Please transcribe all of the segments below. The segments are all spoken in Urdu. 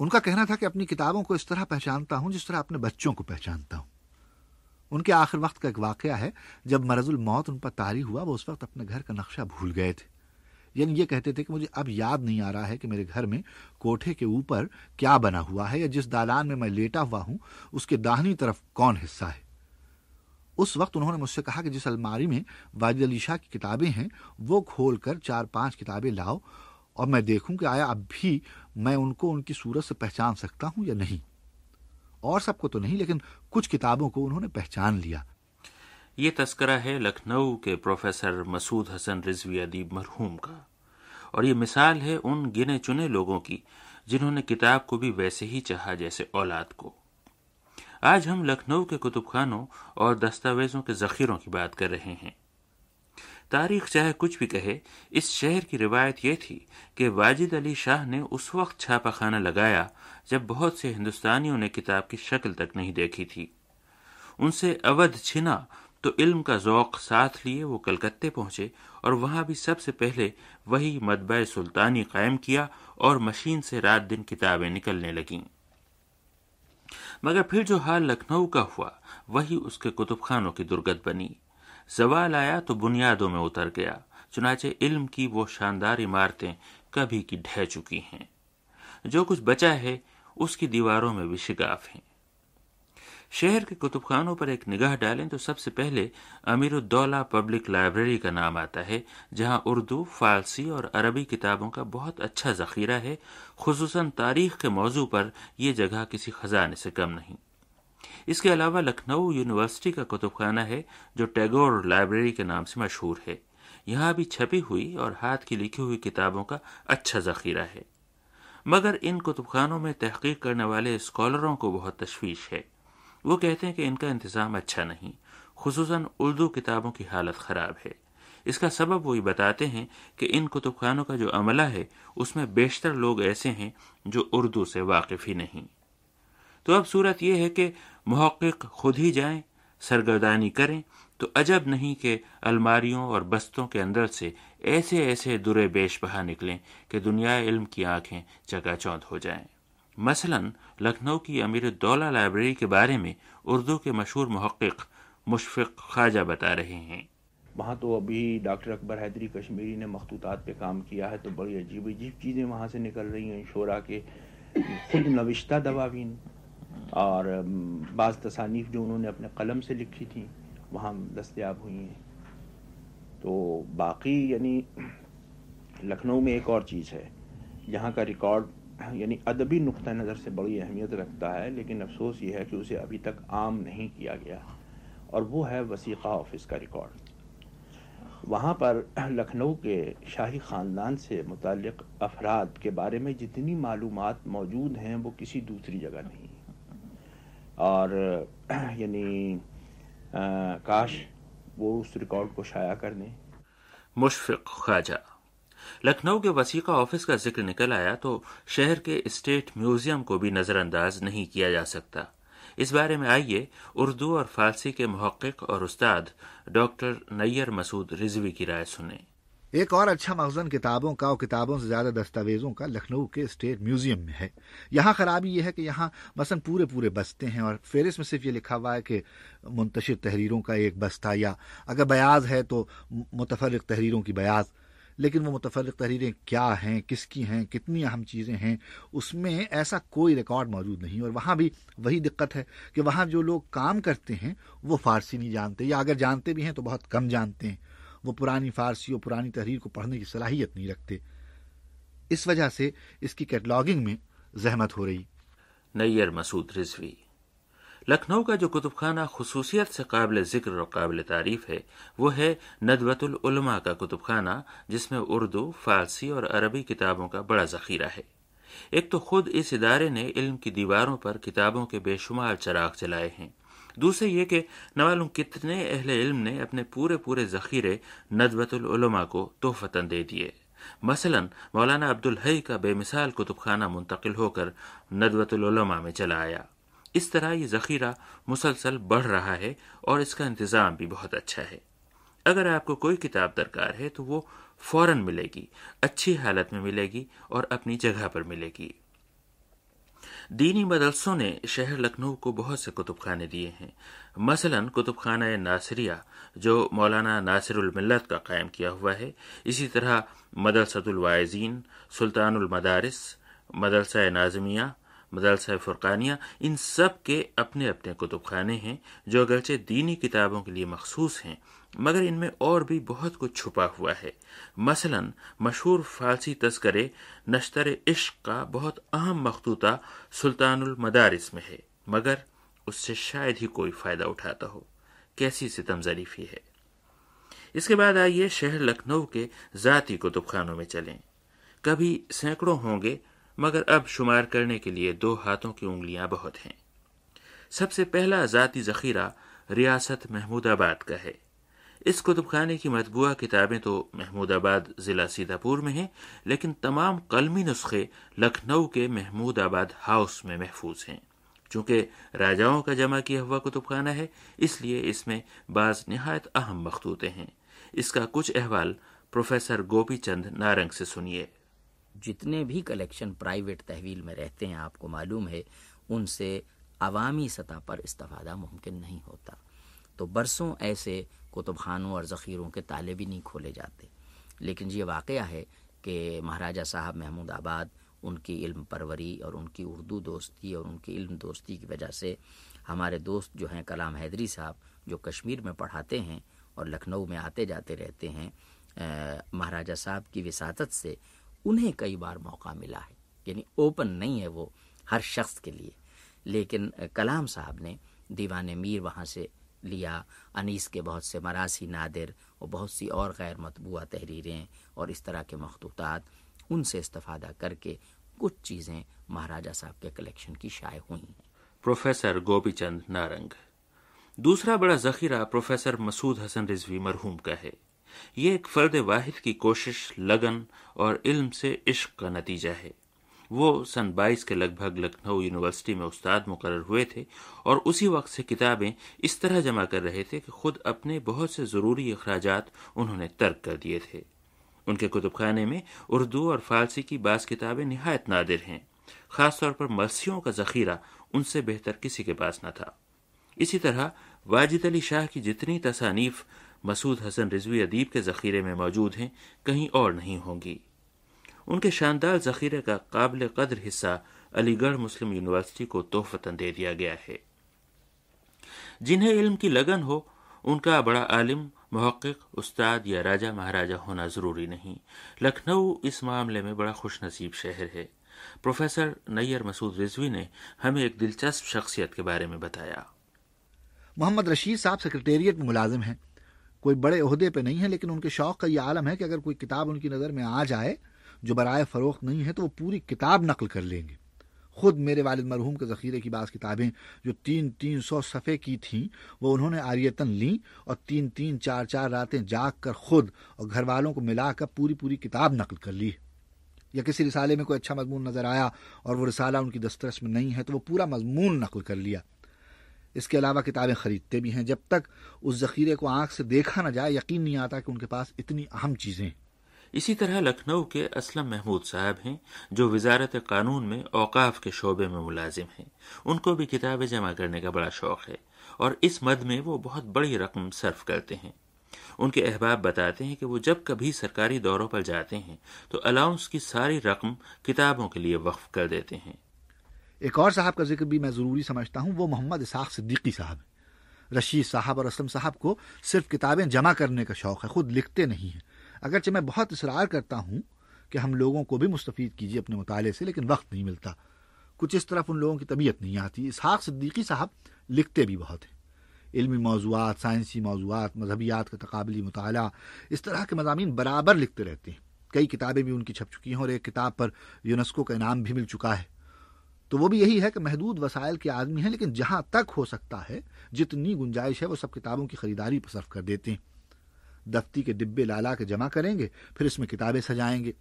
ان کا کہنا تھا کہ اپنی کتابوں کو اس طرح پہچانتا ہوں جس طرح اپنے بچوں کو پہچانتا ہوں ان کے آخر وقت کا ایک واقعہ ہے جب مرض الموت ان پر تاری ہوا وہ اس وقت اپنے گھر کا نقشہ بھول گئے تھے یعنی یہ کہتے تھے کہ مجھے اب یاد نہیں آ رہا ہے کہ میرے گھر میں کوٹھے کے اوپر کیا بنا ہوا ہے یا جس دالان میں میں لیٹا ہوا ہوں، اس کے داہنی طرف کون حصہ ہے؟ اس وقت انہوں نے مجھ سے کہا کہ جس الماری میں واجد علی شاہ کی کتابیں ہیں، وہ کھول کر چار پانچ کتابیں لاؤ اور میں دیکھوں کہ آیا اب بھی میں ان کو ان کی صورت سے پہچان سکتا ہوں یا نہیں۔ اور سب کو تو نہیں، لیکن کچھ کتابوں کو انہوں نے پہچان لیا۔ یہ تذکرہ ہے لکھنؤ کے پروفیسر مسعود حسن رضوی ادیب مرحوم کا۔ اور یہ مثال ہے ان گنے چنے لوگوں کی جنہوں نے کتاب کو بھی ویسے ہی چاہا جیسے اولاد کو۔ آج ہم لکھنؤ کے کتب خانوں اور دستاویزوں کے ذخیروں کی بات کر رہے ہیں۔ تاریخ چاہے کچھ بھی کہے، اس شہر کی روایت یہ تھی کہ واجد علی شاہ نے اس وقت چھاپا خانہ لگایا جب بہت سے ہندوستانیوں نے کتاب کی شکل تک نہیں دیکھی تھی۔ ان سے اودھ چھنا تو علم کا ذوق ساتھ لیے وہ کلکتے پہنچے اور وہاں بھی سب سے پہلے وہی مدبع سلطانی قائم کیا اور مشین سے رات دن کتابیں نکلنے لگیں۔ مگر پھر جو حال لکھنؤ کا ہوا، وہی اس کے کتب خانوں کی درگت بنی۔ زوال آیا تو بنیادوں میں اتر گیا، چنانچہ علم کی وہ شاندار عمارتیں کبھی کی ڈھہ چکی ہیں۔ جو کچھ بچا ہے، اس کی دیواروں میں بھی شگاف ہیں۔ شہر کے کتب خانوں پر ایک نگاہ ڈالیں تو سب سے پہلے امیر الدولہ پبلک لائبریری کا نام آتا ہے، جہاں اردو، فارسی اور عربی کتابوں کا بہت اچھا ذخیرہ ہے، خصوصاً تاریخ کے موضوع پر یہ جگہ کسی خزانے سے کم نہیں۔ اس کے علاوہ لکھنؤ یونیورسٹی کا کتب خانہ ہے، جو ٹیگور لائبریری کے نام سے مشہور ہے۔ یہاں بھی چھپی ہوئی اور ہاتھ کی لکھی ہوئی کتابوں کا اچھا ذخیرہ ہے۔ مگر ان کتب خانوں میں تحقیق کرنے والے اسکالروں کو بہت تشویش ہے۔ وہ کہتے ہیں کہ ان کا انتظام اچھا نہیں، خصوصاً اردو کتابوں کی حالت خراب ہے۔ اس کا سبب وہی بتاتے ہیں کہ ان کتب خانوں کا جو عملہ ہے، اس میں بیشتر لوگ ایسے ہیں جو اردو سے واقف ہی نہیں۔ تو اب صورت یہ ہے کہ محقق خود ہی جائیں، سرگردانی کریں، تو عجب نہیں کہ الماریوں اور بستوں کے اندر سے ایسے ایسے درے بیش بہا نکلیں کہ دنیا علم کی آنکھیں چکا چوند ہو جائیں۔ مثلا لکھنؤ کی امیر الدولہ لائبریری کے بارے میں اردو کے مشہور محقق مشفق خواجہ بتا رہے ہیں۔ وہاں تو ابھی ڈاکٹر اکبر حیدری کشمیری نے مخطوطات پہ کام کیا ہے تو بڑی عجیب عجیب چیزیں وہاں سے نکل رہی ہیں شعرا کے خود نوشتہ دواوین اور بعض تصانیف جو انہوں نے اپنے قلم سے لکھی تھیں، وہاں دستیاب ہوئی ہیں۔ تو باقی یعنی لکھنؤ میں ایک اور چیز ہے یہاں کا ریکارڈ یعنی ادبی نقطۂ نظر سے بڑی اہمیت رکھتا ہے، لیکن افسوس یہ ہے کہ اسے ابھی تک عام نہیں کیا گیا۔ اور وہ ہے وسیقہ آفس کا ریکارڈ۔ وہاں پر لکھنؤ کے شاہی خاندان سے متعلق افراد کے بارے میں جتنی معلومات موجود ہیں، وہ کسی دوسری جگہ نہیں۔ اور یعنی کاش وہ اس ریکارڈ کو شائع کر دیں۔ مشفق خواجہ۔ لکھنؤ کے وسیقہ آفس کا ذکر نکل آیا تو شہر کے اسٹیٹ میوزیم کو بھی نظر انداز نہیں کیا جا سکتا۔ اس بارے میں آئیے اردو اور فارسی کے محقق اور استاد ڈاکٹر نیر مسعود رضوی کی رائے سنیں۔ ایک اور اچھا مخزن کتابوں کا اور کتابوں سے زیادہ دستاویزوں کا لکھنؤ کے اسٹیٹ میوزیم میں ہے۔ یہاں خرابی یہ ہے کہ یہاں مثلا پورے پورے بستے ہیں اور فہرست میں صرف یہ لکھا ہوا ہے کہ منتشر تحریروں کا ایک بستہ یا اگر بیاض ہے تو متفرق تحریروں کی بیاض۔ لیکن وہ متفرق تحریریں کیا ہیں، کس کی ہیں، کتنی اہم چیزیں ہیں، اس میں ایسا کوئی ریکارڈ موجود نہیں اور وہاں بھی وہی دقت ہے کہ وہاں جو لوگ کام کرتے ہیں وہ فارسی نہیں جانتے یا اگر جانتے بھی ہیں تو بہت کم جانتے ہیں۔ وہ پرانی فارسی اور پرانی تحریر کو پڑھنے کی صلاحیت نہیں رکھتے۔ اس وجہ سے اس کی کیٹلاگنگ میں زحمت ہو رہی۔ نیر مسعود رضوی۔ لکھنؤ کا جو کتب خانہ خصوصیت سے قابل ذکر اور قابل تعریف ہے، وہ ہے ندوت العلماء کا کتب خانہ جس میں اردو، فارسی اور عربی کتابوں کا بڑا ذخیرہ ہے۔ ایک تو خود اس ادارے نے علم کی دیواروں پر کتابوں کے بے شمار چراغ چلائے ہیں۔ دوسرے یہ کہ نہ معلوم کتنے اہل علم نے اپنے پورے پورے ذخیرے ندوت العلماء کو تحفتن دے دیے۔ مثلا، مولانا عبدالحی کا بے مثال کتب خانہ منتقل ہو کر ندوۃ العلماء میں چلا آیا۔ اس طرح یہ ذخیرہ مسلسل بڑھ رہا ہے اور اس کا انتظام بھی بہت اچھا ہے۔ اگر آپ کو کوئی کتاب درکار ہے تو وہ فوراً ملے گی، اچھی حالت میں ملے گی اور اپنی جگہ پر ملے گی۔ دینی مدرسوں نے شہر لکھنؤ کو بہت سے کتب خانے دیے ہیں۔ مثلا کتب خانہ ناصریہ، جو مولانا ناصر الملت کا قائم کیا ہوا ہے۔ اسی طرح مدرسۃ الوائزین، سلطان المدارس، مدرسہ نازمیہ مدرسہ فرقانیہ ان سب کے اپنے اپنے کتب خانے ہیں جو اگرچہ دینی کتابوں کے لیے مخصوص ہیں، مگر ان میں اور بھی بہت کچھ چھپا ہوا ہے۔ مثلا، مشہور فارسی تذکرے نشتر عشق کا بہت اہم مخطوطہ سلطان المدارس میں ہے، مگر اس سے شاید ہی کوئی فائدہ اٹھاتا ہو۔ کیسی ستم ظریفی ہے۔ اس کے بعد آئیے شہر لکھنؤ کے ذاتی کتب خانوں میں چلیں۔ کبھی سینکڑوں ہوں گے مگر اب شمار کرنے کے لیے دو ہاتھوں کی انگلیاں بہت ہیں۔ سب سے پہلا ذاتی ذخیرہ ریاست محمود آباد کا ہے۔ اس کتب خانے کی مطبوعہ کتابیں تو محمود آباد ضلع سیدھا پور میں ہیں، لیکن تمام قلمی نسخے لکھنؤ کے محمود آباد ہاؤس میں محفوظ ہیں۔ چونکہ راجاؤں کا جمع کیا ہوا کتب خانہ ہے، اس لیے اس میں بعض نہایت اہم مخطوطے ہیں۔ اس کا کچھ احوال پروفیسر گوپی چند نارنگ سے سنیے۔ جتنے بھی کلیکشن پرائیویٹ تحویل میں رہتے ہیں، آپ کو معلوم ہے، ان سے عوامی سطح پر استفادہ ممکن نہیں ہوتا۔ تو برسوں ایسے کتب خانوں اور ذخیروں کے تالے بھی نہیں کھولے جاتے۔ لیکن یہ واقعہ ہے کہ مہاراجہ صاحب محمود آباد، ان کی علم پروری اور ان کی اردو دوستی اور ان کی علم دوستی کی وجہ سے ہمارے دوست جو ہیں کلام حیدری صاحب، جو کشمیر میں پڑھاتے ہیں اور لکھنؤ میں آتے جاتے رہتے ہیں مہاراجہ صاحب کی وساطت سے انہیں کئی بار موقع ملا ہے۔ یعنی اوپن نہیں ہے وہ ہر شخص کے لیے۔ لیکن کلام صاحب نے دیوان میر وہاں سے لیا۔ انیس کے بہت سے مراسی نادر اور بہت سی اور غیر مطبوعہ تحریریں اور اس طرح کے مخطوطات ان سے استفادہ کر کے کچھ چیزیں مہاراجہ صاحب کے کلیکشن کی شائع ہوئی ہیں۔ پروفیسر گوپی چند نارنگ۔ دوسرا بڑا ذخیرہ پروفیسر مسعود حسن رضوی مرحوم کا ہے۔ یہ ایک فرد واحد کی کوشش، لگن اور علم سے عشق کا نتیجہ ہے۔ وہ سن بائیس کے لگ بھگ لکھنؤ یونیورسٹی میں استاد مقرر ہوئے تھے اور اسی وقت سے کتابیں اس طرح جمع کر رہے تھے کہ خود اپنے بہت سے ضروری اخراجات انہوں نے ترک کر دیے تھے۔ ان کے کتب خانے میں اردو اور فارسی کی بعض کتابیں نہایت نادر ہیں۔ خاص طور پر مرسیوں کا ذخیرہ ان سے بہتر کسی کے پاس نہ تھا۔ اسی طرح واجد علی شاہ کی جتنی تصانیف مسعود حسن رضوی ادیب کے ذخیرے میں موجود ہیں، کہیں اور نہیں ہوں گی۔ ان کے شاندار ذخیرے کا قابل قدر حصہ علی گڑھ مسلم یونیورسٹی کو تحفتن دے دیا گیا ہے۔ جنہیں علم کی لگن ہو، ان کا بڑا عالم، محقق، استاد یا راجہ مہاراجہ ہونا ضروری نہیں۔ لکھنؤ اس معاملے میں بڑا خوش نصیب شہر ہے۔ پروفیسر نیر مسعود رضوی نے ہمیں ایک دلچسپ شخصیت کے بارے میں بتایا۔ محمد رشید صاحب سیکرٹیریٹ میں ملازم ہیں۔ کوئی بڑے عہدے پہ نہیں ہے، لیکن ان کے شوق کا یہ عالم ہے کہ اگر کوئی کتاب ان کی نظر میں آ جائے، جو برائے فروخت نہیں ہے، تو وہ پوری کتاب نقل کر لیں گے۔ خود میرے والد مرحوم کے ذخیرے کی بعض کتابیں جو تین تین سو صفحے کی تھیں، وہ انہوں نے آریتن لیں اور تین تین چار چار راتیں جاگ کر خود اور گھر والوں کو ملا کر پوری پوری کتاب نقل کر لی۔ یا کسی رسالے میں کوئی اچھا مضمون نظر آیا اور وہ رسالہ ان کی دسترس میں نہیں ہے، تو وہ پورا مضمون نقل کر لیا۔ اس کے علاوہ کتابیں خریدتے بھی ہیں۔ جب تک اس ذخیرے کو آنکھ سے دیکھا نہ جائے، یقین نہیں آتا کہ ان کے پاس اتنی اہم چیزیں اسی طرح لکھنؤ کے اسلم محمود صاحب ہیں، جو وزارت قانون میں اوقاف کے شعبے میں ملازم ہیں۔ ان کو بھی کتابیں جمع کرنے کا بڑا شوق ہے، اور اس مد میں وہ بہت بڑی رقم صرف کرتے ہیں۔ ان کے احباب بتاتے ہیں کہ وہ جب کبھی سرکاری دوروں پر جاتے ہیں، تو الاؤنس کی ساری رقم کتابوں کے لیے وقف کر دیتے ہیں۔ ایک اور صاحب کا ذکر بھی میں ضروری سمجھتا ہوں، وہ محمد اساق صدیقی صاحب رشید صاحب اور اسلم صاحب کو صرف کتابیں جمع کرنے کا شوق ہے، خود لکھتے نہیں ہیں۔ اگرچہ میں بہت اصرار کرتا ہوں کہ ہم لوگوں کو بھی مستفید کیجیے اپنے مطالعے سے، لیکن وقت نہیں ملتا۔ کچھ اس طرف ان لوگوں کی طبیعت نہیں آتی۔ اسحاق صدیقی صاحب لکھتے بھی بہت ہیں۔ علمی موضوعات، سائنسی موضوعات، مذہبیات کا تقابلی مطالعہ، اس طرح کے مضامین برابر لکھتے رہتے ہیں۔ کئی کتابیں بھی ان کی چھپ چکی ہیں اور ایک کتاب پر یونیسکو کا انعام بھی مل چکا ہے۔ تو وہ بھی یہی ہے کہ محدود وسائل کے آدمی ہیں، لیکن جہاں تک ہو سکتا ہے، جتنی گنجائش ہے، وہ سب کتابوں کی خریداری پر صرف کر دیتے ہیں۔ دفتی کے ڈبے لالا کے جمع کریں گے، پھر اس میں کتابیں سجائیں گے۔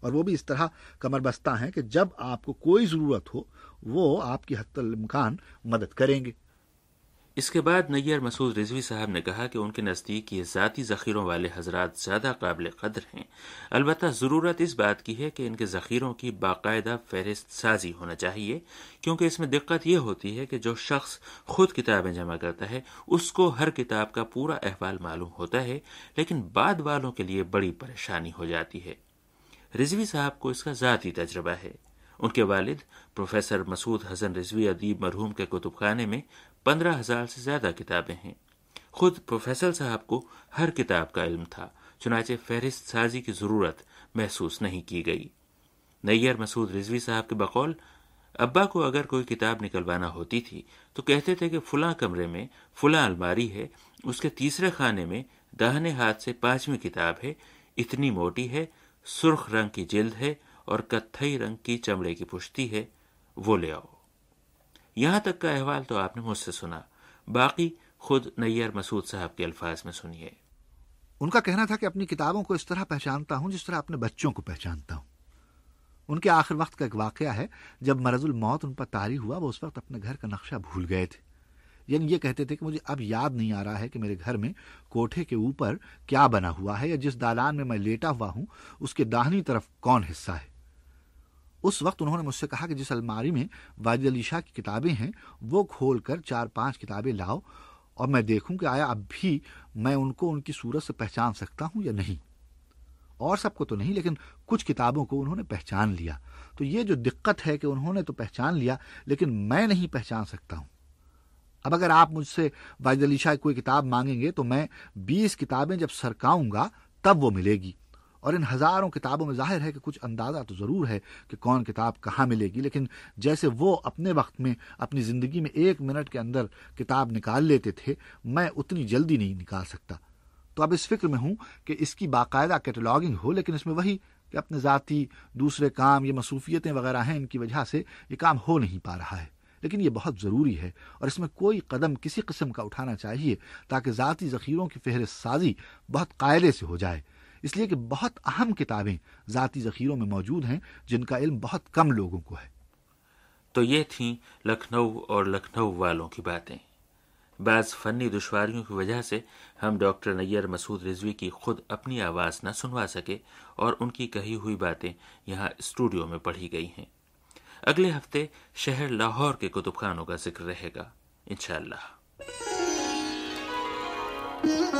اور وہ بھی اس طرح کمر بستہ ہیں کہ جب آپ کو کوئی ضرورت ہو، وہ آپ کی حت الامکان مدد کریں گے۔ اس کے بعد نیر مسعود رضوی صاحب نے کہا کہ ان کے نزدیک یہ ذاتی ذخیروں والے حضرات زیادہ قابل قدر ہیں۔ البتہ ضرورت اس بات کی ہے کہ ان کے ذخیروں کی باقاعدہ فہرست سازی ہونا چاہیے، کیونکہ اس میں دقت یہ ہوتی ہے کہ جو شخص خود کتابیں جمع کرتا ہے، اس کو ہر کتاب کا پورا احوال معلوم ہوتا ہے، لیکن بعد والوں کے لیے بڑی پریشانی ہو جاتی ہے۔ رضوی صاحب کو اس کا ذاتی تجربہ ہے۔ ان کے والد، پروفیسر مسعود حسن رضوی ادیب مرحوم کے کتب خانے میں پندرہ ہزار سے زیادہ کتابیں ہیں۔ خود پروفیسر صاحب کو ہر کتاب کا علم تھا، چنانچہ فہرست سازی کی ضرورت محسوس نہیں کی گئی۔ نیر مسعود رضوی صاحب کے بقول، ابا کو اگر کوئی کتاب نکلوانا ہوتی تھی تو کہتے تھے کہ فلاں کمرے میں فلاں الماری ہے، اس کے تیسرے خانے میں داہنے ہاتھ سے پانچویں کتاب ہے، اتنی موٹی ہے، سرخ رنگ کی جلد ہے اور کتھئی رنگ کی چمڑے کی پشتی ہے، وہ لے آؤ۔ یہاں تک کا احوال تو آپ نے مجھ سے سنا۔ باقی خود نیر مسعود صاحب کے الفاظ میں سنیے۔ ان کا کہنا تھا کہ اپنی کتابوں کو اس طرح پہچانتا ہوں جس طرح اپنے بچوں کو پہچانتا ہوں۔ ان کے آخر وقت کا ایک واقعہ ہے، جب مرض الموت ان پر تاری ہوا، وہ اس وقت اپنے گھر کا نقشہ بھول گئے تھے۔ یعنی یہ کہتے تھے کہ مجھے اب یاد نہیں آ رہا ہے کہ میرے گھر میں کوٹھے کے اوپر کیا بنا ہوا ہے یا جس دالان میں میں لیٹا ہوا ہوں، اس کے داہنی طرف کون حصہ ہے۔ اس وقت انہوں نے مجھ سے کہا کہ جس الماری میں واجد علی شاہ کی کتابیں ہیں، وہ کھول کر چار پانچ کتابیں لاؤ اور میں دیکھوں کہ آیا اب بھی میں ان کو ان کی صورت سے پہچان سکتا ہوں یا نہیں۔ اور سب کو تو نہیں، لیکن کچھ کتابوں کو انہوں نے پہچان لیا۔ تو یہ جو دقت ہے کہ انہوں نے تو پہچان لیا، لیکن میں نہیں پہچان سکتا ہوں۔ اب اگر آپ مجھ سے واجد علی شاہ کوئی کتاب مانگیں گے تو میں بیس کتابیں جب سرکاؤں گا، تب وہ ملے گی۔ اور ان ہزاروں کتابوں میں ظاہر ہے کہ کچھ اندازہ تو ضرور ہے کہ کون کتاب کہاں ملے گی، لیکن جیسے وہ اپنے وقت میں، اپنی زندگی میں ایک منٹ کے اندر کتاب نکال لیتے تھے، میں اتنی جلدی نہیں نکال سکتا۔ تو اب اس فکر میں ہوں کہ اس کی باقاعدہ کیٹلاگنگ ہو، لیکن اس میں وہی کہ اپنے ذاتی دوسرے کام یہ مصروفیتیں وغیرہ ہیں، ان کی وجہ سے یہ کام ہو نہیں پا رہا ہے۔ لیکن یہ بہت ضروری ہے اور اس میں کوئی قدم کسی قسم کا اٹھانا چاہیے تاکہ ذاتی ذخیروں کی فہرست سازی بہت قاعدے سے ہو جائے۔ اس لیے کہ بہت اہم کتابیں ذاتی ذخیروں میں موجود ہیں جن کا علم بہت کم لوگوں کو ہے۔ تو یہ تھیں لکھنؤ اور لکھنؤ والوں کی باتیں۔ بعض فنی دشواریوں کی وجہ سے ہم ڈاکٹر نیر مسعود رضوی کی خود اپنی آواز نہ سنوا سکے اور ان کی کہی ہوئی باتیں یہاں اسٹوڈیو میں پڑھی گئی ہیں۔ اگلے ہفتے شہر لاہور کے کتب خانوں کا ذکر رہے گا، انشاءاللہ۔ اللہ